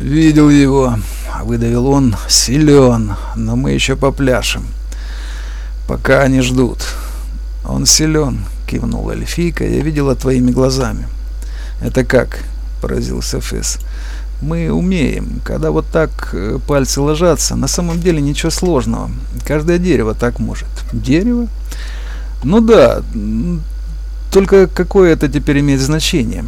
«Видел его», — выдавил он. «Силен, но мы еще попляшем. Пока они ждут». «Он силен», — кивнула эльфийка. «Я видела твоими глазами». «Это как?» — поразился Фесс. «Мы умеем. Когда вот так э, пальцы ложатся, на самом деле ничего сложного. Каждое дерево так может». «Дерево?» «Ну да, только какое это теперь имеет значение?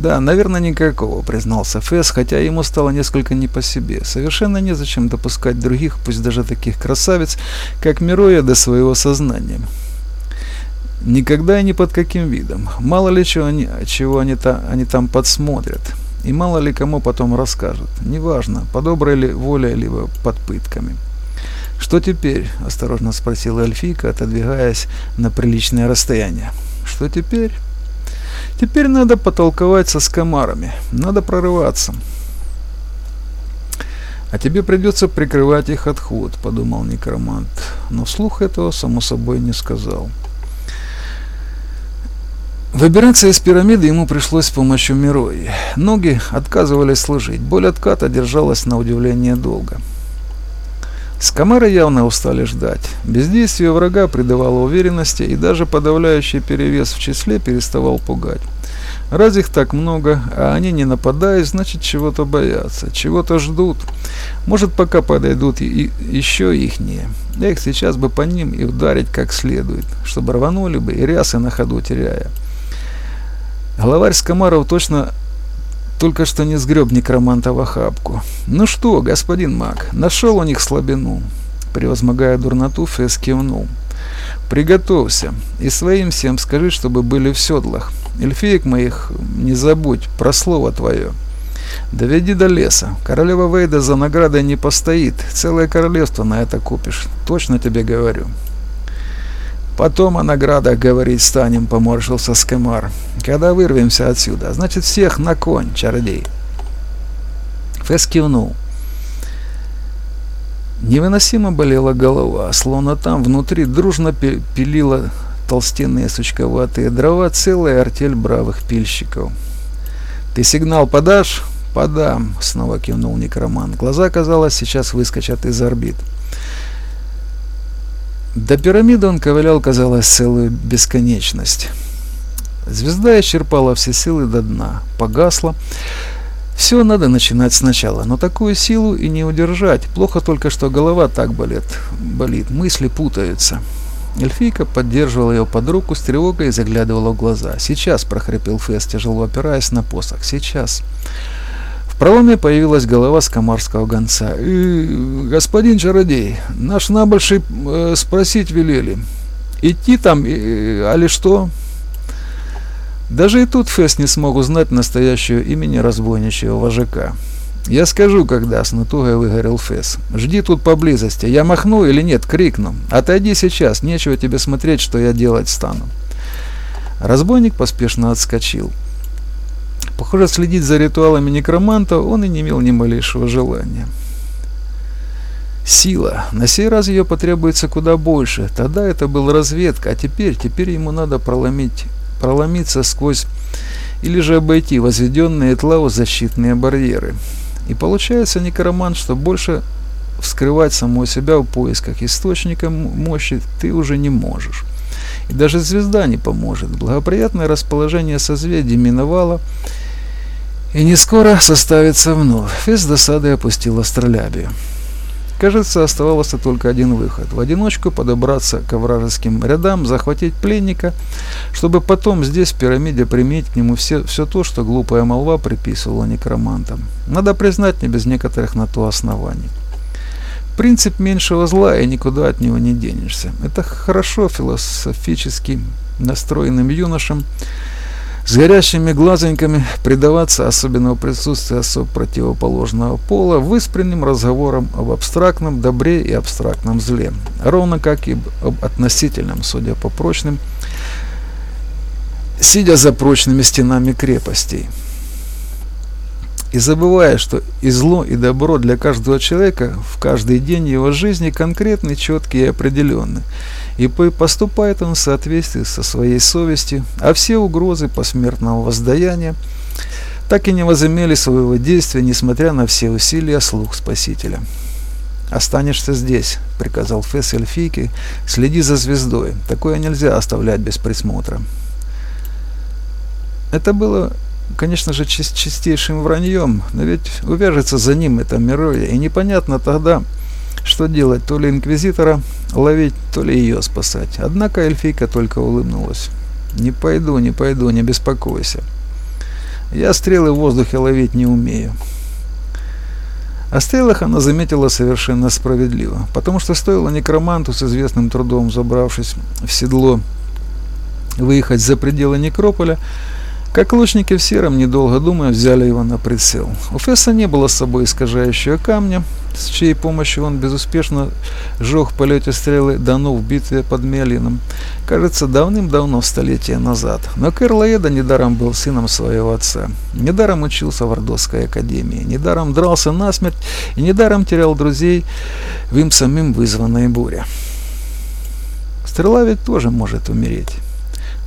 Да, наверное, никакого, признался Фэс, хотя ему стало несколько не по себе. Совершенно незачем допускать других, пусть даже таких красавиц, как Мироя, до своего сознания. Никогда и ни под каким видом. Мало ли чего они, чего они, та, они там подсмотрят. И мало ли кому потом расскажут. Неважно, по доброй ли воле, либо под пытками. «Что теперь?» – осторожно спросила эльфийка, отодвигаясь на приличное расстояние. «Что теперь?» «Теперь надо потолковать со скомарами. Надо прорываться». «А тебе придется прикрывать их отход», — подумал некромант. Но вслух этого, само собой, не сказал. Выбираться из пирамиды ему пришлось с помощью Мирои. Ноги отказывались служить. Боль отката держалась на удивление долго. Скамары явно устали ждать. Бездействие врага придавало уверенности, и даже подавляющий перевес в числе переставал пугать. Раз их так много, а они не нападают, значит чего-то боятся, чего-то ждут. Может, пока подойдут и еще ихние. Их сейчас бы по ним и ударить как следует, чтобы рванули бы и рясы на ходу теряя. Главарь Скамаров точно только что не сгреб некроманта в охапку. «Ну что, господин маг, нашел у них слабину?» Превозмогая дурноту, Фесс кивнул. «Приготовься, и своим всем скажи, чтобы были в седлах. Эльфеек моих не забудь, про слово твое. Доведи до леса. Королева Вейда за наградой не постоит. Целое королевство на это купишь. Точно тебе говорю». Потом о наградах говорить станем, поморщился Скемар. Когда вырвемся отсюда, значит всех на конь, чародей. Фэс кивнул. Невыносимо болела голова, словно там внутри дружно пилила толстенные сучковатые дрова целая артель бравых пильщиков. «Ты сигнал подашь?» «Подам», — снова кивнул некроман. Глаза, казалось, сейчас выскочат из орбит. До пирамиды он ковылял, казалось, целую бесконечность. Звезда исчерпала все силы до дна, погасла. Все надо начинать сначала, но такую силу и не удержать. Плохо только, что голова так болит, болит, мысли путаются. Эльфийка поддерживала ее под руку с тревогой и заглядывала в глаза. «Сейчас!» – прохрипел Фэс, тяжело опираясь на посох. «Сейчас!» Проломе появилась голова скомарского гонца. «И, господин чародей, наш набольший э, спросить велели. Идти там, э, али что?» Даже и тут Фесс не смог узнать настоящее имени разбойничьего вожака. «Я скажу, когда», — с натугой выгорел Фесс. «Жди тут поблизости. Я махну или нет?» — крикну. «Отойди сейчас, нечего тебе смотреть, что я делать стану». Разбойник поспешно отскочил. Похоже, следить за ритуалами некроманта он и не имел ни малейшего желания. Сила. На сей раз ее потребуется куда больше. Тогда это была разведка, а теперь, теперь ему надо проломить, проломиться сквозь или же обойти возведенные Этлау защитные барьеры. И получается, некромант, что больше вскрывать самого себя в поисках источника мощи ты уже не можешь. И даже звезда не поможет. Благоприятное расположение созвездий миновало, и не скоро составится вновь. И с досадой опустил астролябию. Кажется, оставался только один выход. В одиночку подобраться к вражеским рядам, захватить пленника, чтобы потом здесь, в пирамиде, приметь к нему все, все то, что глупая молва приписывала некромантам. Надо признать, не без некоторых на то оснований. Принцип меньшего зла, и никуда от него не денешься. Это хорошо философически настроенным юношам, с горящими глазоньками предаваться особенного присутствия особ противоположного пола выспренним разговором об абстрактном добре и абстрактном зле, ровно как и об относительном, судя по прочным, сидя за прочными стенами крепостей. И забывая, что и зло, и добро для каждого человека в каждый день его жизни конкретны, четкие и определенны и поступает он в соответствии со своей совестью, а все угрозы посмертного воздаяния так и не возымели своего действия, несмотря на все усилия слуг Спасителя. «Останешься здесь», — приказал Фесс эльфийке, — «следи за звездой. Такое нельзя оставлять без присмотра». Это было, конечно же, чистейшим враньем, но ведь увяжется за ним это Мироя, и непонятно тогда, что делать, то ли инквизитора ловить, то ли ее спасать. Однако эльфийка только улыбнулась. «Не пойду, не пойду, не беспокойся. Я стрелы в воздухе ловить не умею». О стрелах она заметила совершенно справедливо, потому что стоило некроманту с известным трудом, забравшись в седло, выехать за пределы некрополя, как лучники в сером, недолго думая, взяли его на прицел. У Фесса не было с собой искажающего камня, с чьей помощью он безуспешно жег в полете стрелы Дану в битве под Мелином, кажется, давным-давно, столетия назад. Но Кэрлаэда недаром был сыном своего отца, недаром учился в Ордосской академии, недаром дрался насмерть и недаром терял друзей в им самим вызванной буре. Стрела ведь тоже может умереть.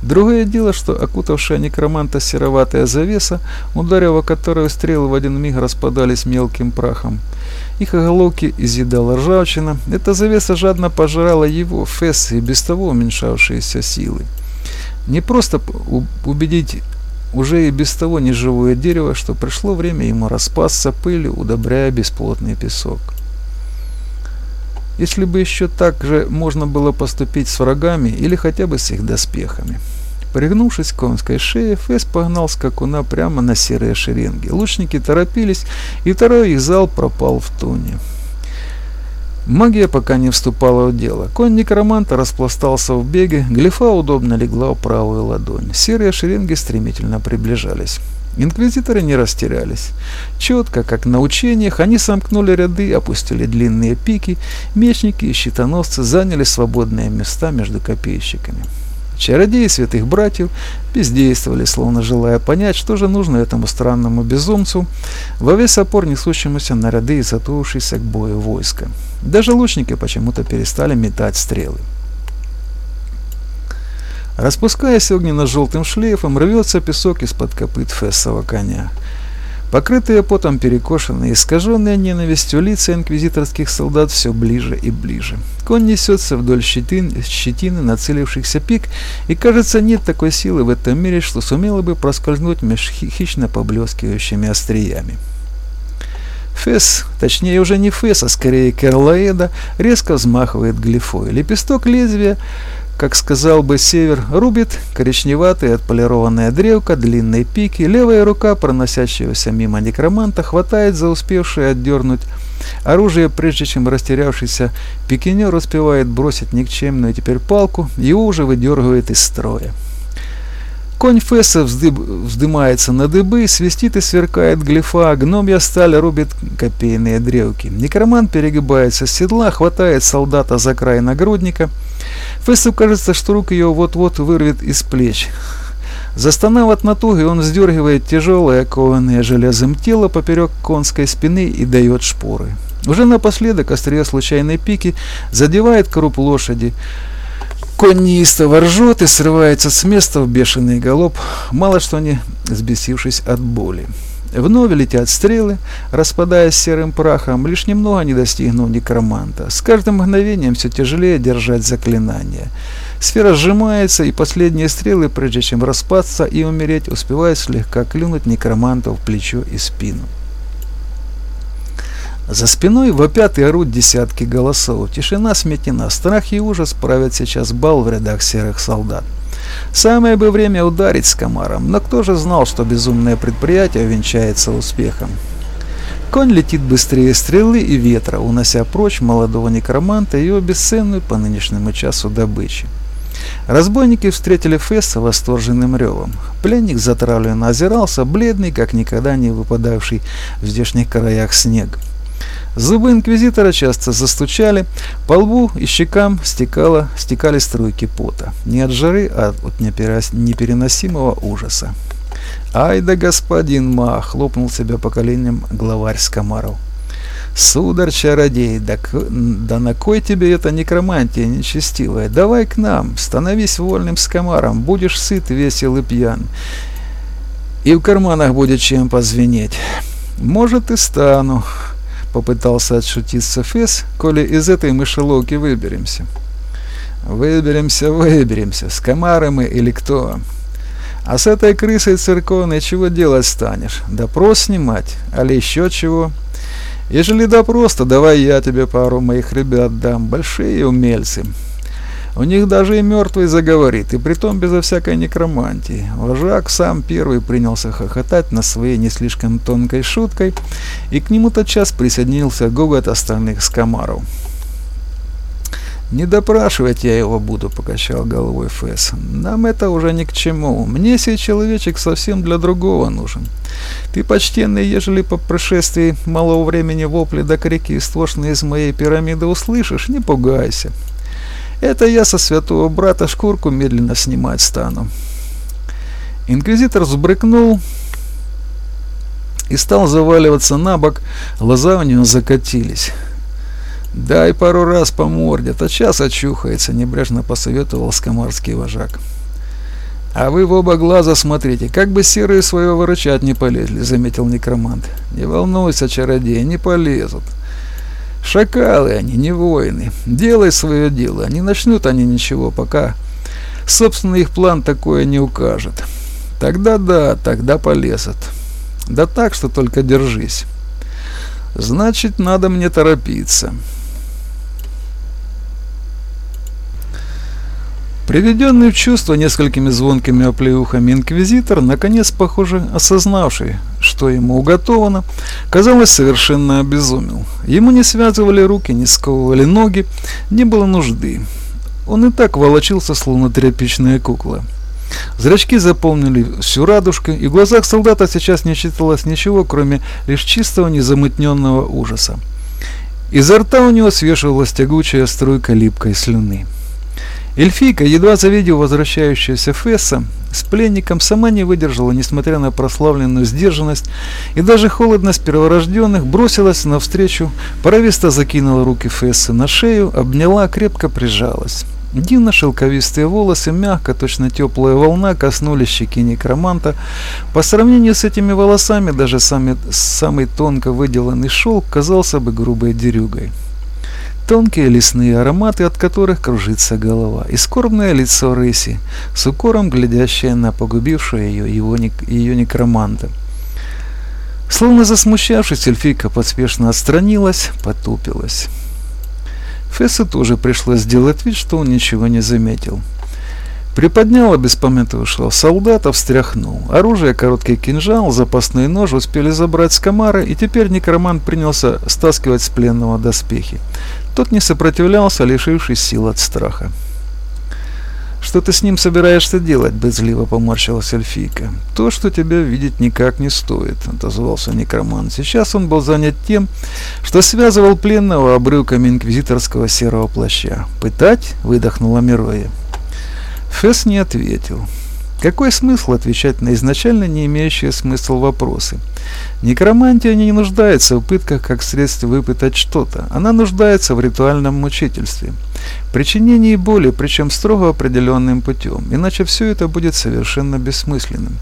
Другое дело, что окутавшая некроманта сероватая завеса, ударив о которую стрелы в один миг распадались мелким прахом. Их оголовки изъедала ржавчина. Эта завеса жадно пожирала его, Фесс, и без того уменьшавшиеся силы. Не просто убедить уже и без того неживое дерево, что пришло время ему распасться пылью, удобряя бесплотный песок. Если бы еще так же можно было поступить с врагами или хотя бы с их доспехами. Пригнувшись к конской шее, Фэс погнал скакуна прямо на серые шеренги. Лучники торопились, и второй их зал пропал в туне. Магия пока не вступала в дело. Конь некроманта распластался в беге, глифа удобно легла в правую ладонь. Серые шеренги стремительно приближались. Инквизиторы не растерялись. Четко, как на учениях, они сомкнули ряды, опустили длинные пики, мечники и щитоносцы заняли свободные места между копейщиками. Чародеи святых братьев бездействовали, словно желая понять, что же нужно этому странному безумцу, во весь опор несущемуся на ряды и затушившейся к бою войска. Даже лучники почему-то перестали метать стрелы. Распускаясь огненно-желтым шлейфом, рвется песок из-под копыт фессового коня. Покрытые потом перекошенные, искаженные ненавистью лица инквизиторских солдат все ближе и ближе. Конь несется вдоль щетин, щетины нацелившихся пик, и кажется, нет такой силы в этом мире, что сумела бы проскользнуть меж хищно поблескивающими остриями. Фесс, точнее уже не Фесс, а скорее Керлаэда, резко взмахивает глифой. Лепесток лезвия как сказал бы север, рубит коричневатая отполированная древка длинной пики, левая рука проносящегося мимо некроманта хватает за успевшее отдернуть оружие, прежде чем растерявшийся пикинер успевает бросить никчемную теперь палку, его уже выдергивает из строя. Конь Фесса вздыб, вздымается на дыбы, свистит и сверкает глифа, гномья сталь рубит копейные древки. Некромант перегибается с седла, хватает солдата за край нагрудника. Фессу кажется, что рук ее вот-вот вырвет из плеч. Застонав от натуги, он вздергивает тяжелое, окованное железом тело поперек конской спины и дает шпоры. Уже напоследок острие случайной пики задевает круп лошади. Конь неистово ржет и срывается с места в бешеный галоп, мало что не сбесившись от боли. Вновь летят стрелы, распадаясь серым прахом, лишь немного не достигнув некроманта. С каждым мгновением все тяжелее держать заклинание. Сфера сжимается, и последние стрелы, прежде чем распасться и умереть, успевают слегка клюнуть некроманта в плечо и спину. За спиной вопят и орут десятки голосов. Тишина сметена. Страх и ужас правят сейчас бал в рядах серых солдат. Самое бы время ударить с комаром, но кто же знал, что безумное предприятие венчается успехом? Конь летит быстрее стрелы и ветра, унося прочь молодого некроманта и его бесценную по нынешнему часу добычи. Разбойники встретили Фесса восторженным ревом. Пленник затравленно озирался, бледный, как никогда не выпадавший в здешних краях снег. Зубы инквизитора часто застучали, по лбу и щекам стекало, стекали струйки пота. Не от жары, а от непереносимого ужаса. «Ай да господин Ма!» — хлопнул себя по коленям главарь Скомаров. «Сударь-чародей, да, да на кой тебе эта некромантия нечестивая? Давай к нам, становись вольным скомаром, будешь сыт, весел и пьян. И в карманах будет чем позвенеть. Может и стану, попытался отшутиться Фес, коли из этой мышеловки выберемся. Выберемся, выберемся, с комары мы или кто. А с этой крысой церковной чего делать станешь? Допрос снимать? Али еще чего? Ежели допрос, то давай я тебе пару моих ребят дам, большие умельцы. У них даже и мертвый заговорит, и притом безо всякой некромантии. Вожак сам первый принялся хохотать на своей не слишком тонкой шуткой, и к нему тотчас присоединился гогот остальных скомаров. «Не допрашивать я его буду», — покачал головой Фэс. «Нам это уже ни к чему. Мне сей человечек совсем для другого нужен. Ты, почтенный, ежели по прошествии малого времени вопли до крики истошные из моей пирамиды услышишь, не пугайся. Это я со святого брата шкурку медленно снимать стану». Инквизитор взбрыкнул и стал заваливаться на бок, глаза у него закатились. «Дай пару раз по морде, тотчас очухается», — небрежно посоветовал скомарский вожак. «А вы в оба глаза смотрите, как бы серые своего выручать не полезли», — заметил некромант. «Не волнуйся, чародей, не полезут. Шакалы они, не воины. Делай свое дело, не начнут они ничего, пока собственно их план такое не укажет. Тогда да, тогда полезут. Да так, что только держись. Значит, надо мне торопиться». Приведенный в чувство несколькими звонкими оплеухами инквизитор, наконец, похоже, осознавший, что ему уготовано, казалось, совершенно обезумел. Ему не связывали руки, не сковывали ноги, не было нужды. Он и так волочился, словно тряпичная кукла. Зрачки заполнили всю радужку, и в глазах солдата сейчас не читалось ничего, кроме лишь чистого незамутненного ужаса. Изо рта у него свешивалась тягучая струйка липкой слюны. Эльфийка, едва завидев возвращающегося Фесса, с пленником сама не выдержала, несмотря на прославленную сдержанность, и даже холодность перворожденных бросилась навстречу, порывисто закинула руки Фесса на шею, обняла, крепко прижалась. Дивно шелковистые волосы, мягко, точно теплая волна, коснулись щеки некроманта. По сравнению с этими волосами, даже самый, самый тонко выделанный шелк казался бы грубой дерюгой тонкие лесные ароматы, от которых кружится голова, и скорбное лицо рыси, с укором глядящее на погубившего ее, его, ее некроманта. Словно засмущавшись, эльфийка поспешно отстранилась, потупилась. Фессу тоже пришлось сделать вид, что он ничего не заметил. Приподнял обеспамятовавшего солдата, встряхнул. Оружие, короткий кинжал, запасной нож успели забрать с комары, и теперь некромант принялся стаскивать с пленного доспехи. Тот не сопротивлялся, лишившись сил от страха. «Что ты с ним собираешься делать?» – безливо поморщилась эльфийка. «То, что тебя видеть никак не стоит», – отозвался некромант. Сейчас он был занят тем, что связывал пленного обрывками инквизиторского серого плаща. «Пытать?» – выдохнула Мироя. Фесс не ответил. Какой смысл отвечать на изначально не имеющие смысл вопросы? Некромантия не нуждается в пытках как средство выпытать что-то. Она нуждается в ритуальном мучительстве. Причинении боли, причем строго определенным путем. Иначе все это будет совершенно бессмысленным.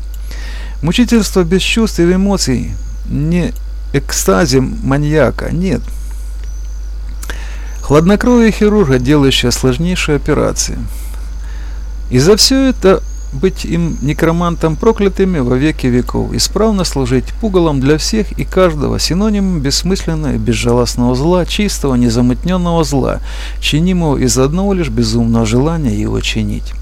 Мучительство без чувств и эмоций не экстазе маньяка, нет. Хладнокровие хирурга, делающего сложнейшие операции. И за все это быть им некромантом проклятыми во веки веков, исправно служить пугалом для всех и каждого, синонимом бессмысленного и безжалостного зла, чистого, незамутненного зла, чинимого из одного лишь безумного желания его чинить.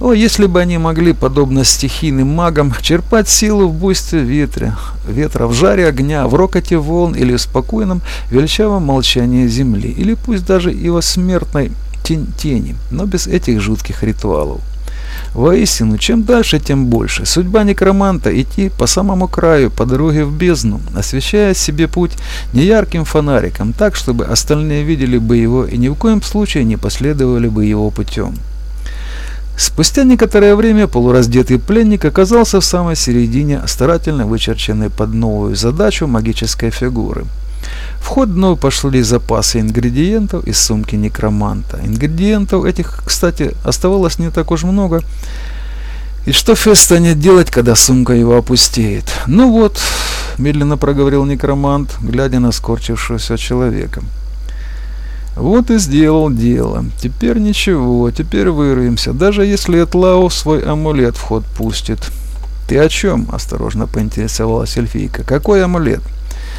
О, если бы они могли, подобно стихийным магам, черпать силу в буйстве ветра, ветра, в жаре огня, в рокоте волн или в спокойном, величавом молчании земли, или пусть даже и во смертной тени, но без этих жутких ритуалов. Воистину, чем дальше, тем больше. Судьба некроманта – идти по самому краю, по дороге в бездну, освещая себе путь неярким фонариком, так, чтобы остальные видели бы его и ни в коем случае не последовали бы его путем. Спустя некоторое время полураздетый пленник оказался в самой середине старательно вычерченной под новую задачу магической фигуры – в ход вновь пошли запасы ингредиентов из сумки некроманта. Ингредиентов этих, кстати, оставалось не так уж много. И что Фесс станет делать, когда сумка его опустеет? Ну вот, медленно проговорил некромант, глядя на скорчившегося человека. Вот и сделал дело. Теперь ничего, теперь вырвемся, даже если Этлау свой амулет в ход пустит. Ты о чем? Осторожно поинтересовалась эльфийка. Какой амулет?